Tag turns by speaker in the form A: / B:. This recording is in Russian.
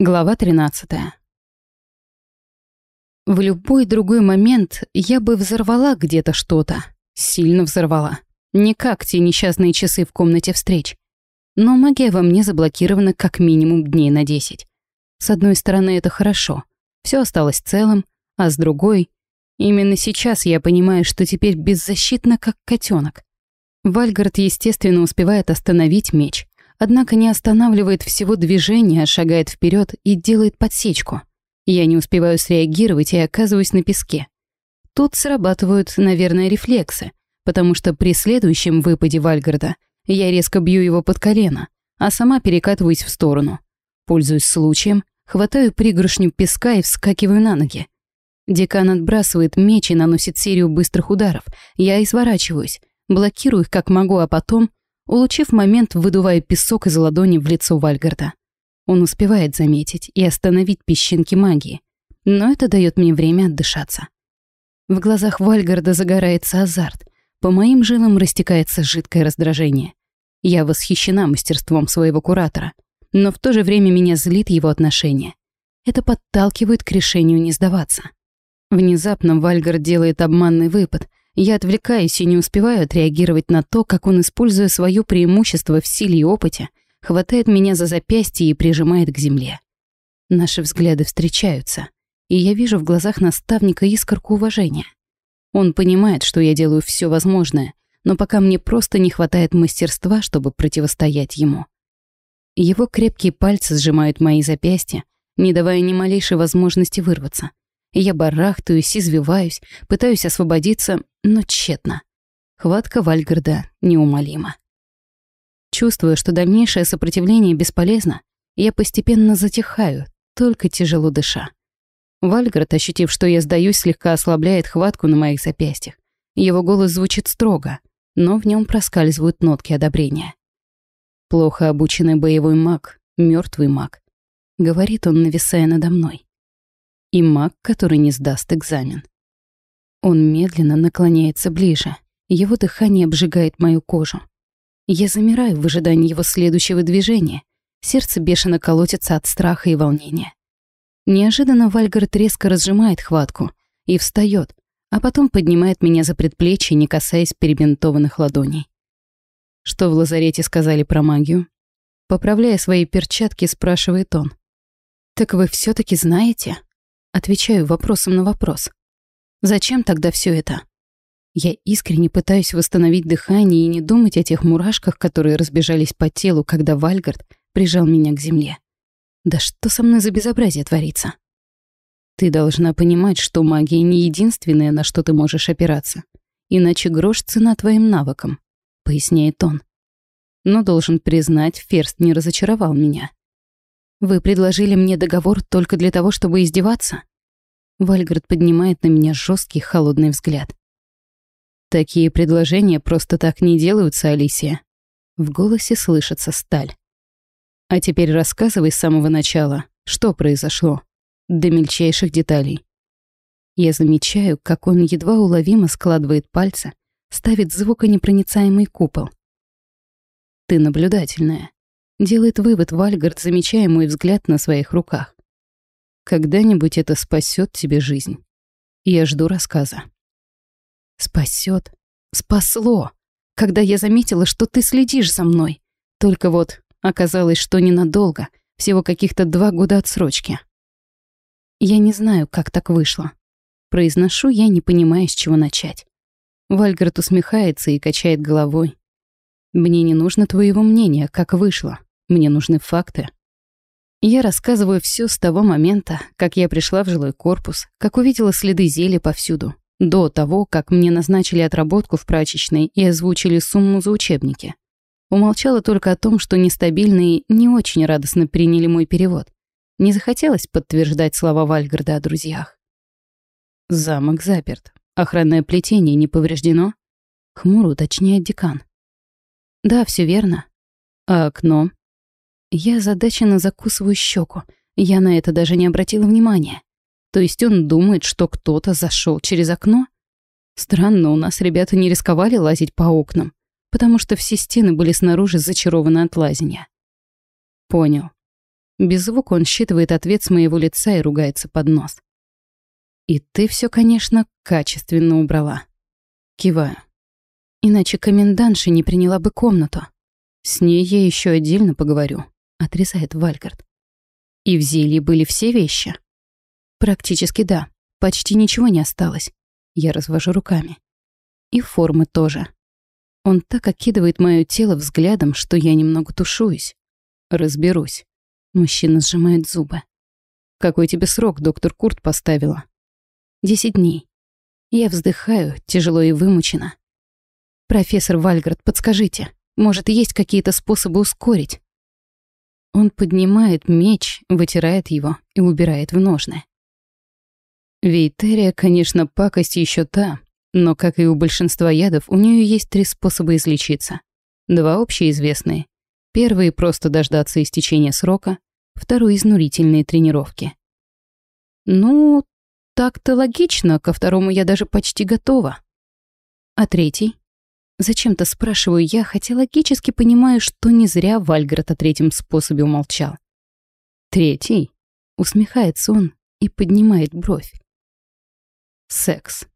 A: Глава 13. В любой другой момент я бы взорвала где-то что-то. Сильно взорвала. Не как те несчастные часы в комнате встреч. Но магия во мне заблокирована как минимум дней на 10. С одной стороны, это хорошо. Все осталось целым, а с другой... Именно сейчас я понимаю, что теперь беззащитна, как котенок. Вальгард, естественно, успевает остановить меч, однако не останавливает всего движения, шагает вперед и делает подсечку. Я не успеваю среагировать и оказываюсь на песке. Тут срабатывают, наверное, рефлексы, потому что при следующем выпаде Вальгарда я резко бью его под колено, а сама перекатываюсь в сторону. Пользуясь случаем, хватаю пригоршню песка и вскакиваю на ноги. Декан отбрасывает меч и наносит серию быстрых ударов. Я изворачиваюсь, блокирую их как могу, а потом Улучив момент, выдувая песок из ладони в лицо Вальгарда. Он успевает заметить и остановить песчинки магии, но это дает мне время отдышаться. В глазах Вальгарда загорается азарт, по моим жилам растекается жидкое раздражение. Я восхищена мастерством своего куратора, но в то же время меня злит его отношение. Это подталкивает к решению не сдаваться. Внезапно Вальгард делает обманный выпад, я отвлекаюсь и не успеваю отреагировать на то, как он, используя свое преимущество в силе и опыте, хватает меня за запястье и прижимает к земле. Наши взгляды встречаются, и я вижу в глазах наставника искорку уважения. Он понимает, что я делаю все возможное, но пока мне просто не хватает мастерства, чтобы противостоять ему. Его крепкие пальцы сжимают мои запястья, не давая ни малейшей возможности вырваться. Я барахтаюсь, извиваюсь, пытаюсь освободиться, но тщетно. Хватка Вальгарда неумолима. Чувствуя, что дальнейшее сопротивление бесполезно, я постепенно затихаю, только тяжело дыша. Вальгард, ощутив, что я сдаюсь, слегка ослабляет хватку на моих запястьях. Его голос звучит строго, но в нем проскальзывают нотки одобрения. «Плохо обученный боевой маг, мертвый маг», — говорит он, нависая надо мной. И маг, который не сдаст экзамен. Он медленно наклоняется ближе. Его дыхание обжигает мою кожу. Я замираю в ожидании его следующего движения. Сердце бешено колотится от страха и волнения. Неожиданно Вальгард резко разжимает хватку и встает, а потом поднимает меня за предплечье, не касаясь перебинтованных ладоней. Что в лазарете сказали про магию? Поправляя свои перчатки, спрашивает он. «Так вы все таки знаете?» Отвечаю вопросом на вопрос. Зачем тогда все это? Я искренне пытаюсь восстановить дыхание и не думать о тех мурашках, которые разбежались по телу, когда Вальгард прижал меня к земле. Да что со мной за безобразие творится? Ты должна понимать, что магия не единственное, на что ты можешь опираться. Иначе грош цена твоим навыкам, поясняет он. Но должен признать, Ферст не разочаровал меня. Вы предложили мне договор только для того, чтобы издеваться? Вальгард поднимает на меня жесткий холодный взгляд. Такие предложения просто так не делаются, Алисия. В голосе слышится сталь. А теперь рассказывай с самого начала, что произошло, до мельчайших деталей. Я замечаю, как он едва уловимо складывает пальцы, ставит звуконепроницаемый купол. Ты наблюдательная. Делает вывод Вальгард, замечая мой взгляд на своих руках. Когда-нибудь это спасет тебе жизнь. Я жду рассказа. Спасет? Спасло. Когда я заметила, что ты следишь за мной. Только вот оказалось, что ненадолго. Всего каких-то два года отсрочки. Я не знаю, как так вышло. Произношу я, не понимая, с чего начать. Вальгард усмехается и качает головой. Мне не нужно твоего мнения, как вышло. Мне нужны факты. Я рассказываю все с того момента, как я пришла в жилой корпус, как увидела следы зелья повсюду, до того, как мне назначили отработку в прачечной и озвучили сумму за учебники. Умолчала только о том, что нестабильные не очень радостно приняли мой перевод. Не захотелось подтверждать слова Вальгарда о друзьях. Замок заперт. Охранное плетение не повреждено? Хмуро уточняет декан. Да, все верно. А окно? Я задаченно закусываю щеку. Я на это даже не обратила внимания. То есть он думает, что кто-то зашел через окно? Странно, у нас ребята не рисковали лазить по окнам, потому что все стены были снаружи зачарованы от лазения. Понял. Без звука он считывает ответ с моего лица и ругается под нос. И ты все, конечно, качественно убрала. Киваю. Иначе комендантша не приняла бы комнату. С ней я еще отдельно поговорю, отрезает Вальгард. И в зелье были все вещи? Практически да. Почти ничего не осталось. Я развожу руками. И формы тоже. Он так окидывает мое тело взглядом, что я немного тушуюсь. Разберусь. Мужчина сжимает зубы. «Какой тебе срок доктор Курт поставила?» «Десять дней». Я вздыхаю, тяжело и вымученно. «Профессор Вальгард, подскажите, может, есть какие-то способы ускорить?» Он поднимает меч, вытирает его и убирает в ножны. Вейтерия, конечно, пакость еще та, но, как и у большинства ядов, у нее есть три способа излечиться. Два общеизвестные. Первый — просто дождаться истечения срока, второй — изнурительные тренировки. Ну, так-то логично, ко второму я даже почти готова. А третий? Зачем-то спрашиваю я, хотя логически понимаю, что не зря Вальград о третьем способе умолчал. «Третий?» — усмехается он и поднимает бровь. Секс.